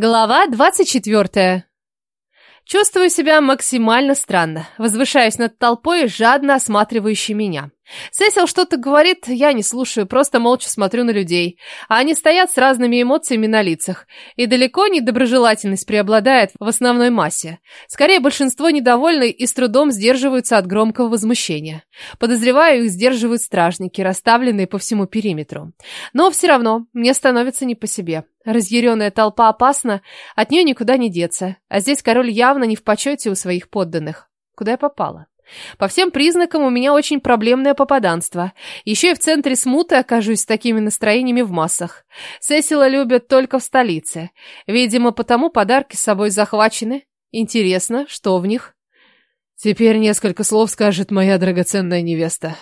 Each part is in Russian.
Глава 24. Чувствую себя максимально странно, возвышаюсь над толпой, жадно осматривающей меня. Сесил что-то говорит, я не слушаю, просто молча смотрю на людей. А они стоят с разными эмоциями на лицах. И далеко не доброжелательность преобладает в основной массе. Скорее, большинство недовольны и с трудом сдерживаются от громкого возмущения. Подозреваю, их сдерживают стражники, расставленные по всему периметру. Но все равно мне становится не по себе. Разъяренная толпа опасна, от нее никуда не деться. А здесь король явно не в почете у своих подданных. Куда я попала? По всем признакам у меня очень проблемное попаданство. Еще и в центре смуты окажусь с такими настроениями в массах. Сесила любят только в столице. Видимо, потому подарки с собой захвачены. Интересно, что в них? Теперь несколько слов скажет моя драгоценная невеста.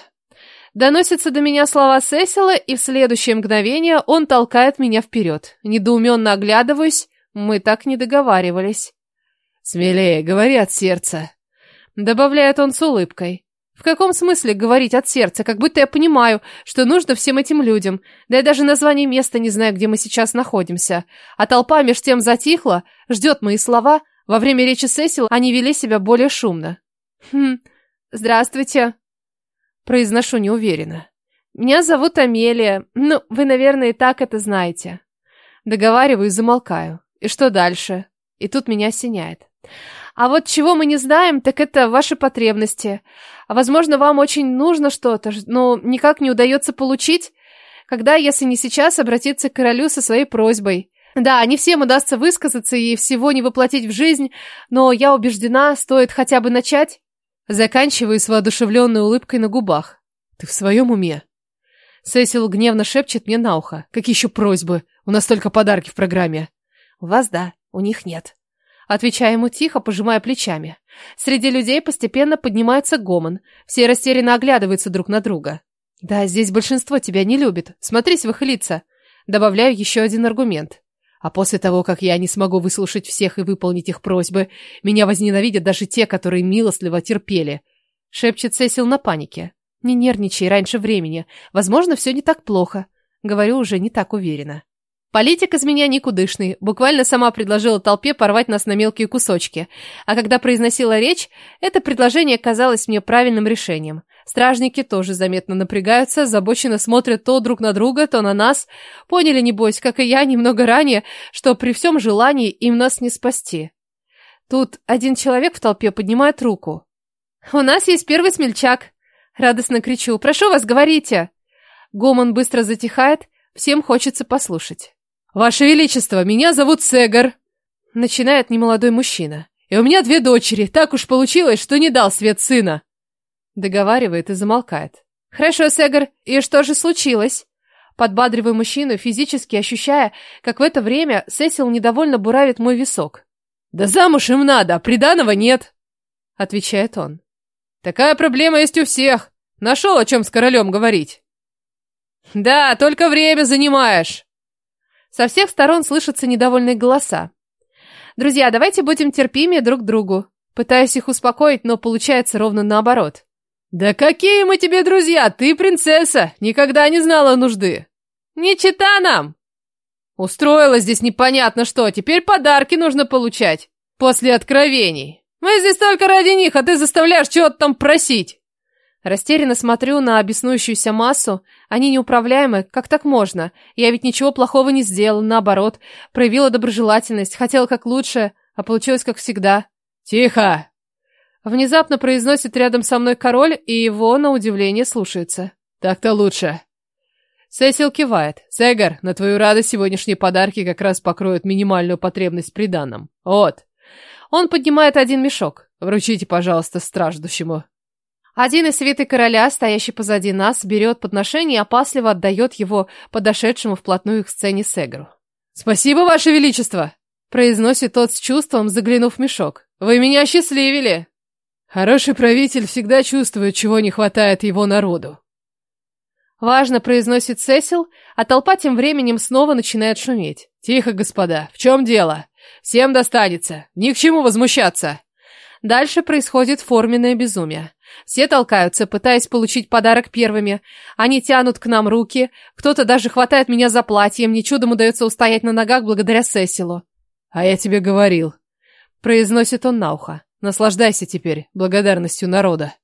Доносятся до меня слова Сесила, и в следующее мгновение он толкает меня вперед. Недоуменно оглядываюсь, мы так не договаривались. «Смелее, говори от сердца», Добавляет он с улыбкой. В каком смысле говорить от сердца, как будто я понимаю, что нужно всем этим людям. Да я даже название места не знаю, где мы сейчас находимся. А толпа меж тем затихла, ждет мои слова. Во время речи Сесил они вели себя более шумно. Хм, здравствуйте. Произношу неуверенно. Меня зовут Амелия. Ну, вы, наверное, и так это знаете. Договариваю и замолкаю. И что дальше? И тут меня осеняет. А вот чего мы не знаем, так это ваши потребности. Возможно, вам очень нужно что-то, но никак не удается получить. Когда, если не сейчас, обратиться к королю со своей просьбой. Да, не всем удастся высказаться и всего не воплотить в жизнь, но я убеждена, стоит хотя бы начать. Заканчиваю с воодушевленной улыбкой на губах. Ты в своем уме? Сесил гневно шепчет мне на ухо. Какие еще просьбы? У нас только подарки в программе. У вас да, у них нет. Отвечаю ему тихо, пожимая плечами. Среди людей постепенно поднимается гомон. Все растерянно оглядываются друг на друга. Да, здесь большинство тебя не любит. Смотрись в их лица. Добавляю еще один аргумент. А после того, как я не смогу выслушать всех и выполнить их просьбы, меня возненавидят даже те, которые милостливо терпели. Шепчет Сесил на панике. Не нервничай раньше времени. Возможно, все не так плохо. Говорю уже не так уверенно. Политик из меня никудышный, буквально сама предложила толпе порвать нас на мелкие кусочки. А когда произносила речь, это предложение казалось мне правильным решением. Стражники тоже заметно напрягаются, озабоченно смотрят то друг на друга, то на нас. Поняли, небось, как и я немного ранее, что при всем желании им нас не спасти. Тут один человек в толпе поднимает руку. «У нас есть первый смельчак!» Радостно кричу. «Прошу вас, говорите!» Гомон быстро затихает, всем хочется послушать. «Ваше Величество, меня зовут Сегар!» Начинает немолодой мужчина. «И у меня две дочери. Так уж получилось, что не дал свет сына!» Договаривает и замолкает. «Хорошо, Сегар, и что же случилось?» Подбадриваю мужчину, физически ощущая, как в это время Сесил недовольно буравит мой висок. «Да замуж им надо, а приданого нет!» Отвечает он. «Такая проблема есть у всех. Нашел, о чем с королем говорить». «Да, только время занимаешь!» Со всех сторон слышатся недовольные голоса. «Друзья, давайте будем терпимее друг к другу». Пытаюсь их успокоить, но получается ровно наоборот. «Да какие мы тебе друзья! Ты принцесса! Никогда не знала нужды!» «Не чита нам!» «Устроила здесь непонятно что, теперь подарки нужно получать. После откровений. Мы здесь только ради них, а ты заставляешь чего-то там просить!» Растерянно смотрю на обеснующуюся массу. Они неуправляемы. Как так можно? Я ведь ничего плохого не сделала, наоборот. Проявила доброжелательность, хотела как лучше, а получилось как всегда. «Тихо!» Внезапно произносит рядом со мной король, и его, на удивление, слушается. «Так-то лучше». Сесил кивает. «Сегар, на твою радость сегодняшние подарки как раз покроют минимальную потребность при данном. Вот». Он поднимает один мешок. «Вручите, пожалуйста, страждущему». Один из свиты короля, стоящий позади нас, берет подношение и опасливо отдает его подошедшему вплотную к сцене Сегру. «Спасибо, Ваше Величество!» — произносит тот с чувством, заглянув в мешок. «Вы меня осчастливили!» Хороший правитель всегда чувствует, чего не хватает его народу. Важно произносит Сесил, а толпа тем временем снова начинает шуметь. «Тихо, господа, в чем дело? Всем достанется, ни к чему возмущаться!» Дальше происходит форменное безумие. Все толкаются, пытаясь получить подарок первыми. Они тянут к нам руки, кто-то даже хватает меня за платье, мне чудом удается устоять на ногах благодаря Сесилу. А я тебе говорил. Произносит он на ухо. Наслаждайся теперь благодарностью народа.